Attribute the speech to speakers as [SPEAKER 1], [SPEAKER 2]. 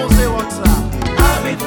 [SPEAKER 1] Mose wak sa
[SPEAKER 2] Amit